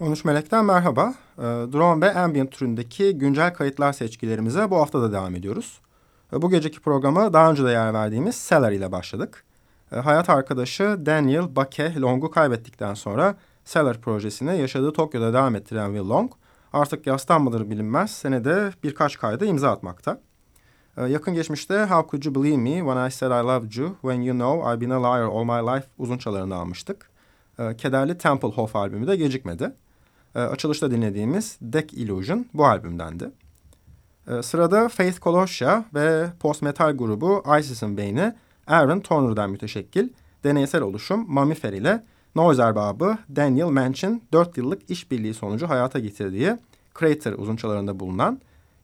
13 Melek'ten merhaba. Ee, drone ve ambient türündeki güncel kayıtlar seçkilerimize bu hafta da devam ediyoruz. Ee, bu geceki programı daha önce de yer verdiğimiz Cellar ile başladık. Ee, hayat arkadaşı Daniel Bake Long'u kaybettikten sonra Cellar projesini yaşadığı Tokyo'da devam ettiren Will Long, artık yastan mıdır bilinmez senede birkaç kayda imza atmakta. Yakın geçmişte How Could You Believe Me When I Said I Loved You When You Know I've Been a Liar All My Life uzun çalarını almıştık. Kederli Templehof albümü de gecikmedi. E, açılışta dinlediğimiz Deck Illusion bu albümdendi. E, sırada Faith Colossia ve post-metal grubu Isis'in beyni Aaron Turner'dan müteşekkil deneysel oluşum Mamifer ile Noise erbabı Daniel Manch'in 4 yıllık işbirliği sonucu hayata getirdiği Crater uzunçalarında bulunan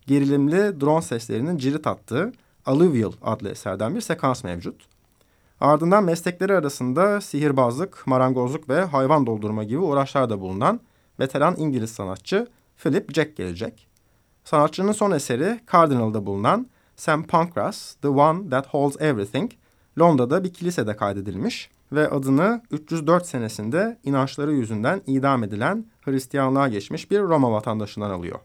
gerilimli drone seslerinin cirit attığı Alluvial adlı eserden bir sekans mevcut. Ardından meslekleri arasında sihirbazlık, marangozluk ve hayvan doldurma gibi uğraşlar da bulunan veteran İngiliz sanatçı Philip Jack gelecek. Sanatçının son eseri Cardinal'da bulunan Sam Pancras, The One That Holds Everything, Londra'da bir kilisede kaydedilmiş ve adını 304 senesinde inançları yüzünden idam edilen Hristiyanlığa geçmiş bir Roma vatandaşından alıyor.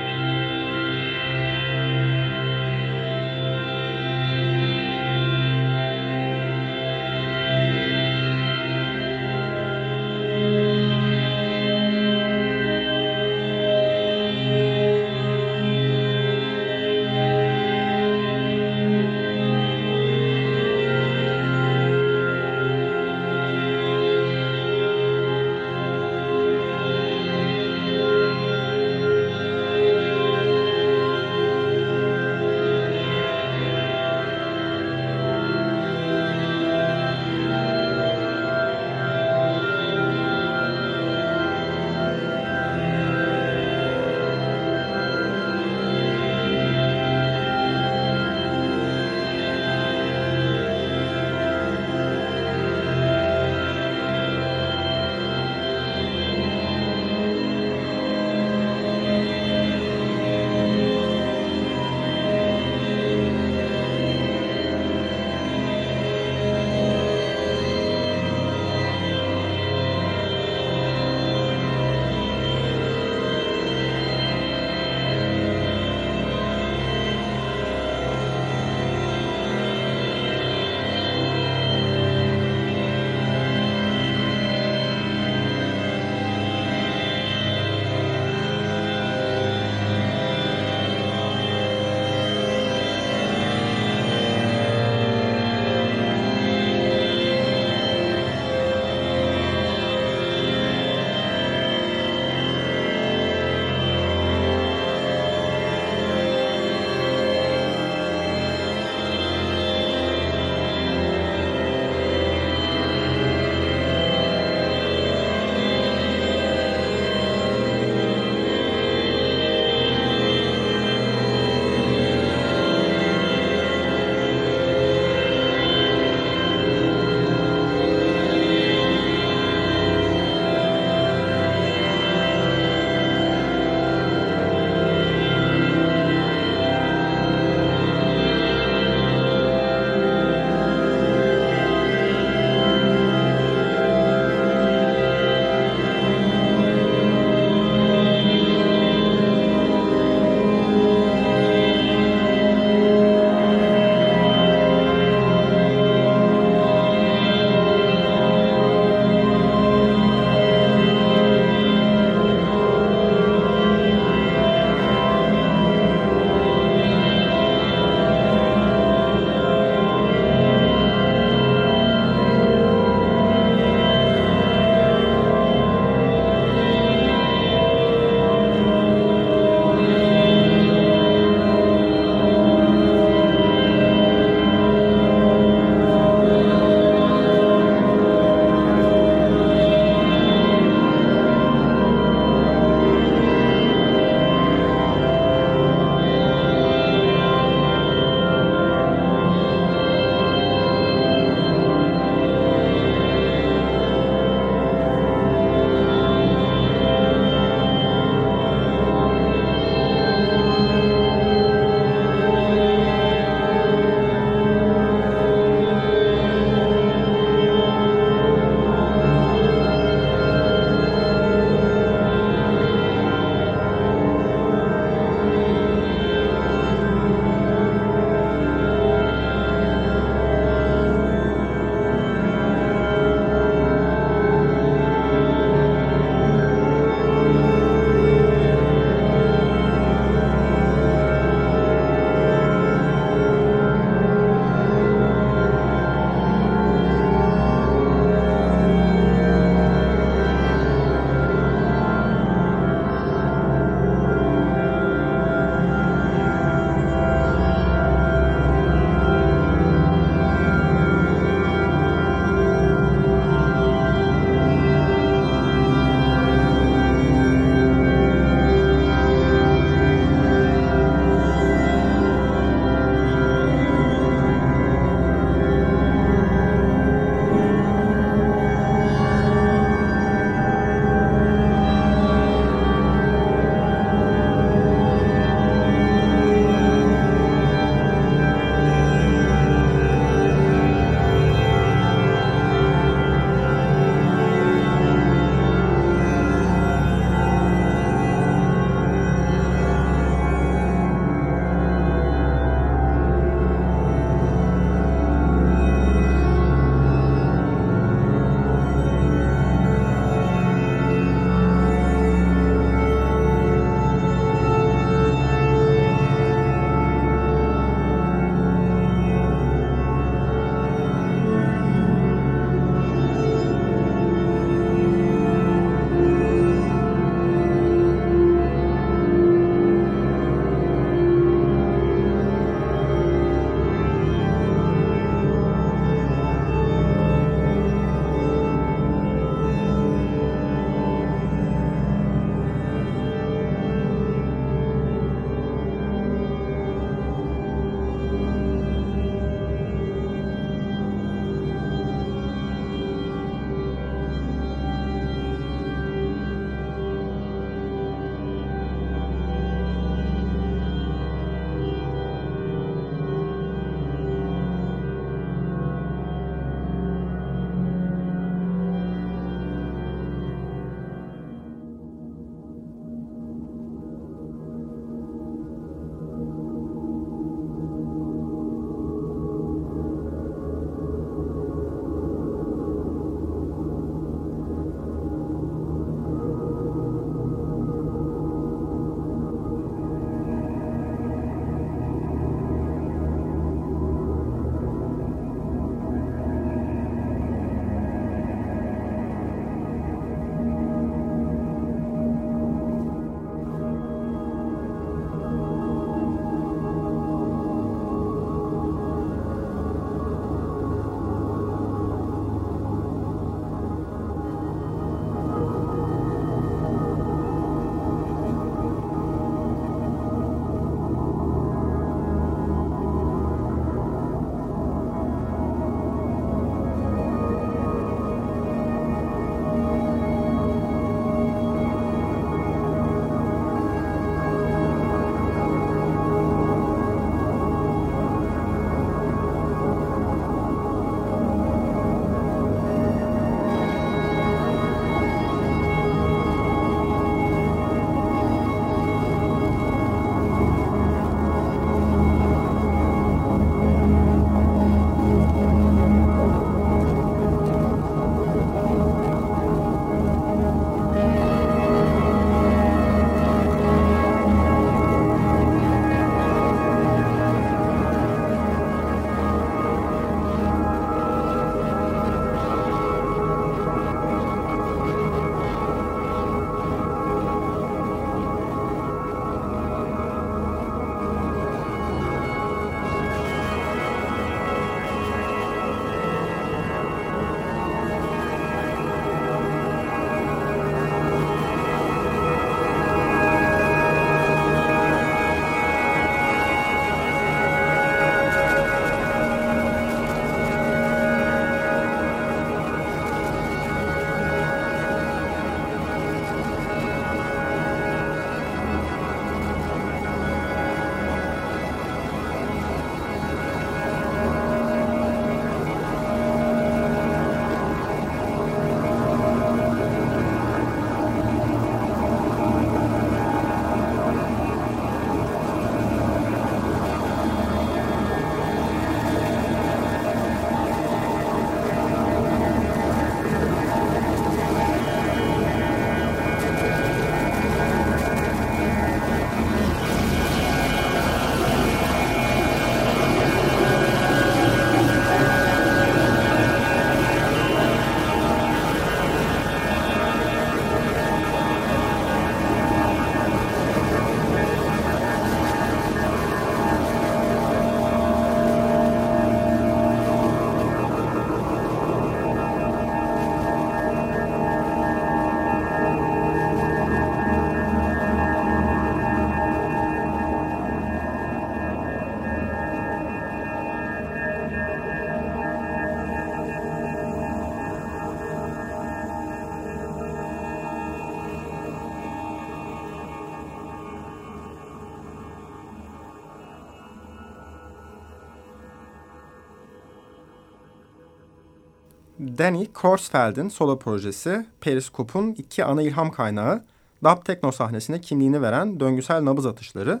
Danny Korsfeld'in solo projesi Periskop'un iki ana ilham kaynağı dub tekno sahnesine kimliğini veren döngüsel nabız atışları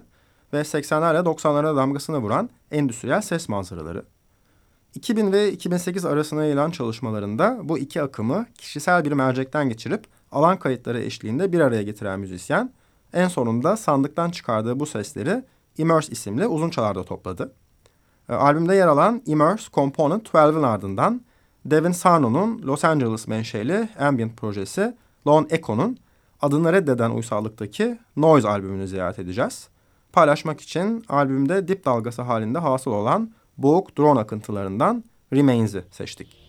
ve 80'lerle 90'lara damgasını vuran endüstriyel ses manzaraları. 2000 ve 2008 arasına yayılan çalışmalarında bu iki akımı kişisel bir mercekten geçirip alan kayıtları eşliğinde bir araya getiren müzisyen en sonunda sandıktan çıkardığı bu sesleri Immerse isimli uzun çalarda topladı. E, albümde yer alan Immerse Component 12'ın ardından Devin Sarno'nun Los Angeles menşeli ambient projesi Lone Echo'nun adını reddeden uysallıktaki Noise albümünü ziyaret edeceğiz. Paylaşmak için albümde dip dalgası halinde hasıl olan boğuk drone akıntılarından Remains'i seçtik.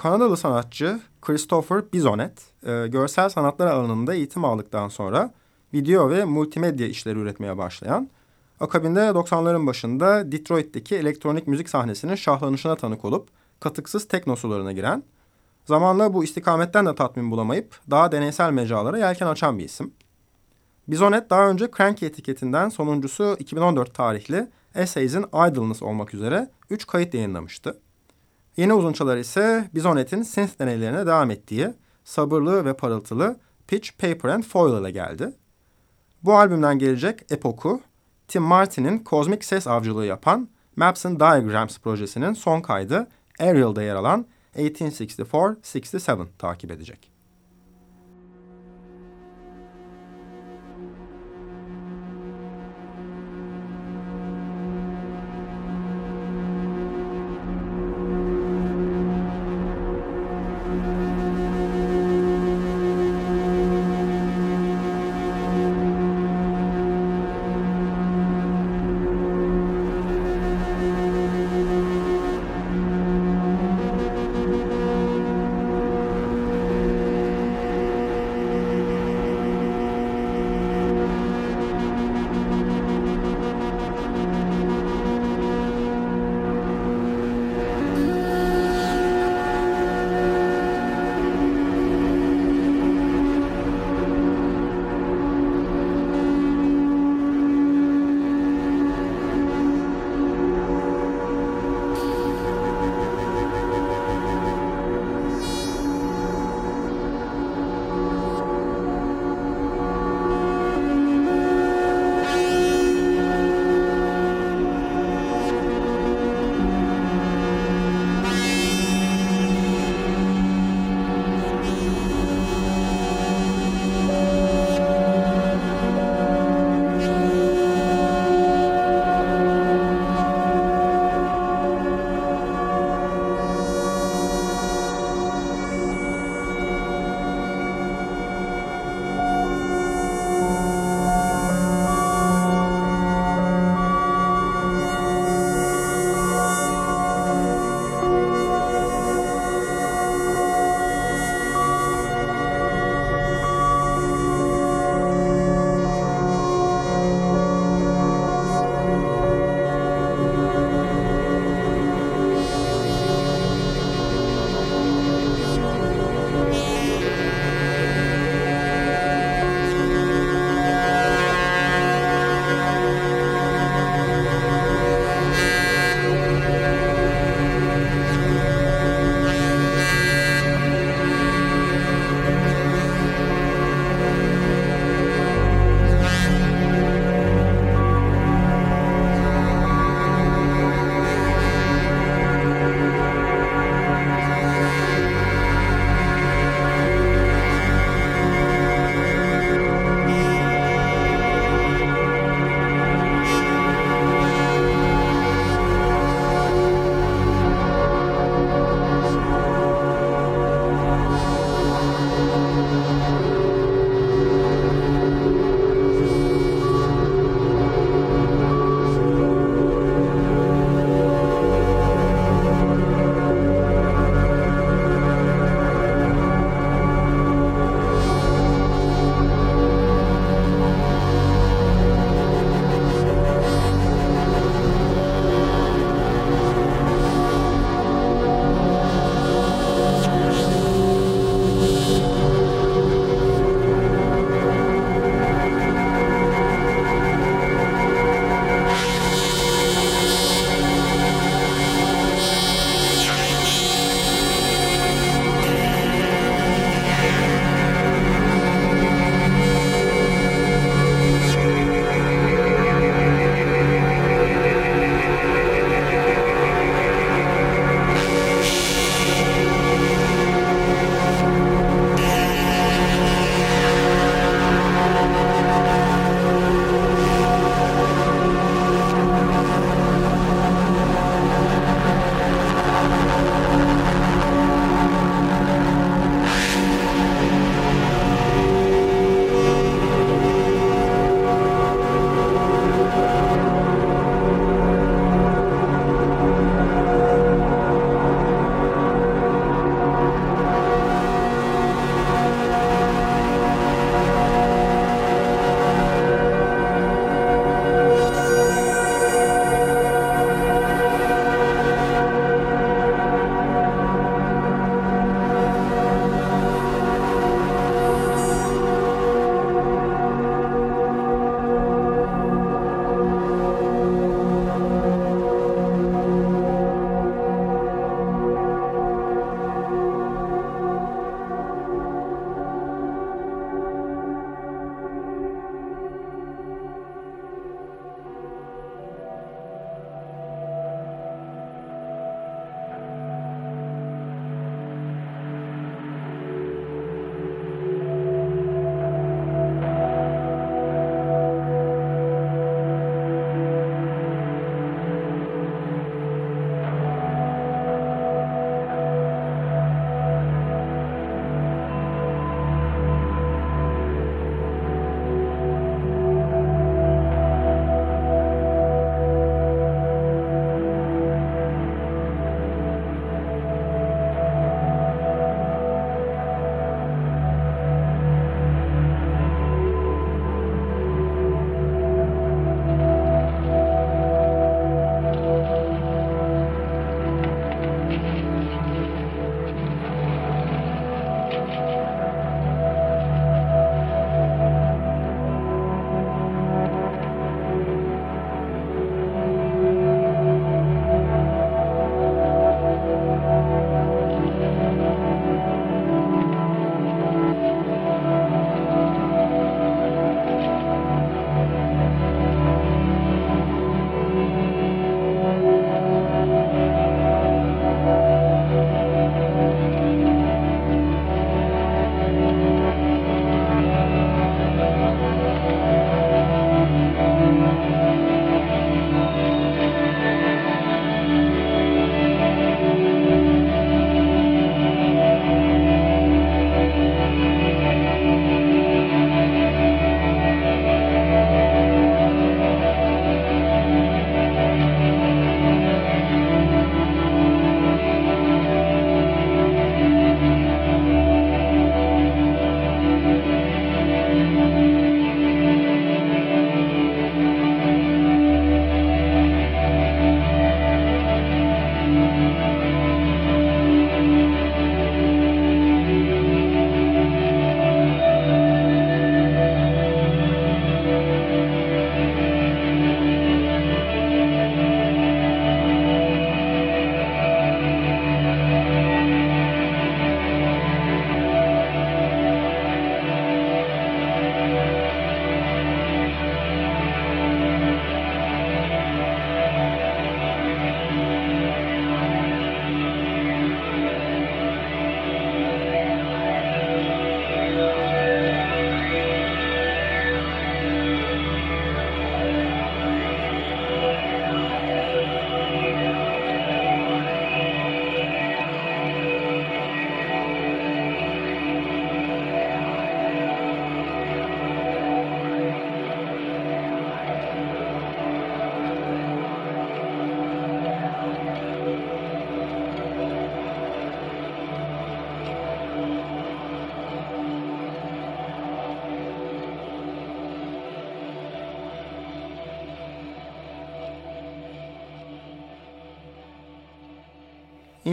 Kanadalı sanatçı Christopher Bizonet, e, görsel sanatlar alanında eğitim aldıktan sonra video ve multimedya işleri üretmeye başlayan, akabinde 90'ların başında Detroit'teki elektronik müzik sahnesinin şahlanışına tanık olup katıksız tekno sularına giren, zamanla bu istikametten de tatmin bulamayıp daha deneysel mecralara yelken açan bir isim. Bizonet daha önce Cranky etiketinden sonuncusu 2014 tarihli Essays'in Idleness olmak üzere 3 kayıt yayınlamıştı. Yeni uzunçalar ise Bizonet'in synth deneylerine devam ettiği sabırlı ve parıltılı Pitch, Paper and Foil ile geldi. Bu albümden gelecek Epoch'u Tim Martin'in kozmik ses avcılığı yapan Maps and Diagrams projesinin son kaydı Ariel'da yer alan 1864-67 takip edecek.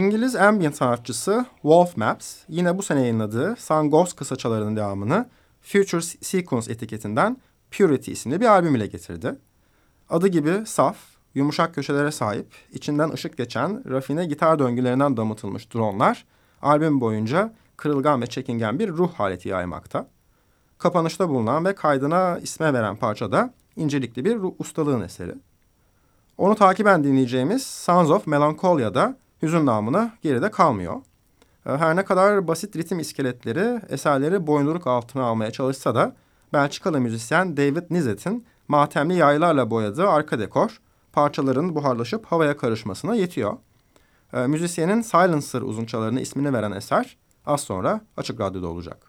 İngiliz ambient sanatçısı Wolf Maps yine bu sene yayınladığı Sun Ghost kısaçalarının devamını Future Sequence etiketinden Purity isimli bir albüm ile getirdi. Adı gibi saf, yumuşak köşelere sahip, içinden ışık geçen rafine gitar döngülerinden damıtılmış dronlar albüm boyunca kırılgan ve çekingen bir ruh haleti yaymakta. Kapanışta bulunan ve kaydına isme veren parça da incelikli bir ustalığın eseri. Onu takiben dinleyeceğimiz Sons of Melancolia'da hüzün namına geride kalmıyor. Ee, her ne kadar basit ritim iskeletleri eserleri boyunduruk altına almaya çalışsa da Belçikalı müzisyen David Nizet'in matemli yaylarla boyadığı arka dekor parçaların buharlaşıp havaya karışmasına yetiyor. E, müzisyenin Silencer uzunçalarına ismini veren eser az sonra Açık Radyo'da olacak.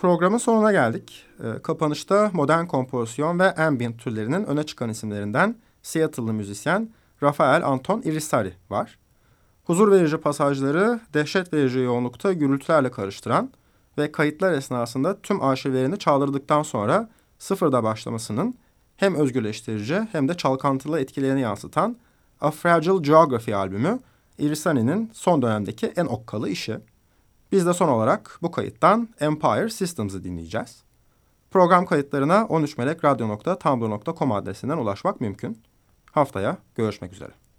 Programın sonuna geldik. E, kapanışta modern kompozisyon ve ambient türlerinin öne çıkan isimlerinden Seattle'lı müzisyen Rafael Anton Irisari var. Huzur verici pasajları dehşet verici yoğunlukta gürültülerle karıştıran ve kayıtlar esnasında tüm arşivlerini çaldırdıktan sonra sıfırda başlamasının hem özgürleştirici hem de çalkantılı etkilerini yansıtan A Fragile Geography albümü Irisani'nin son dönemdeki en okkalı işi. Biz de son olarak bu kayıttan Empire Systems'ı dinleyeceğiz. Program kayıtlarına 13melekradyo.tumblr.com adresinden ulaşmak mümkün. Haftaya görüşmek üzere.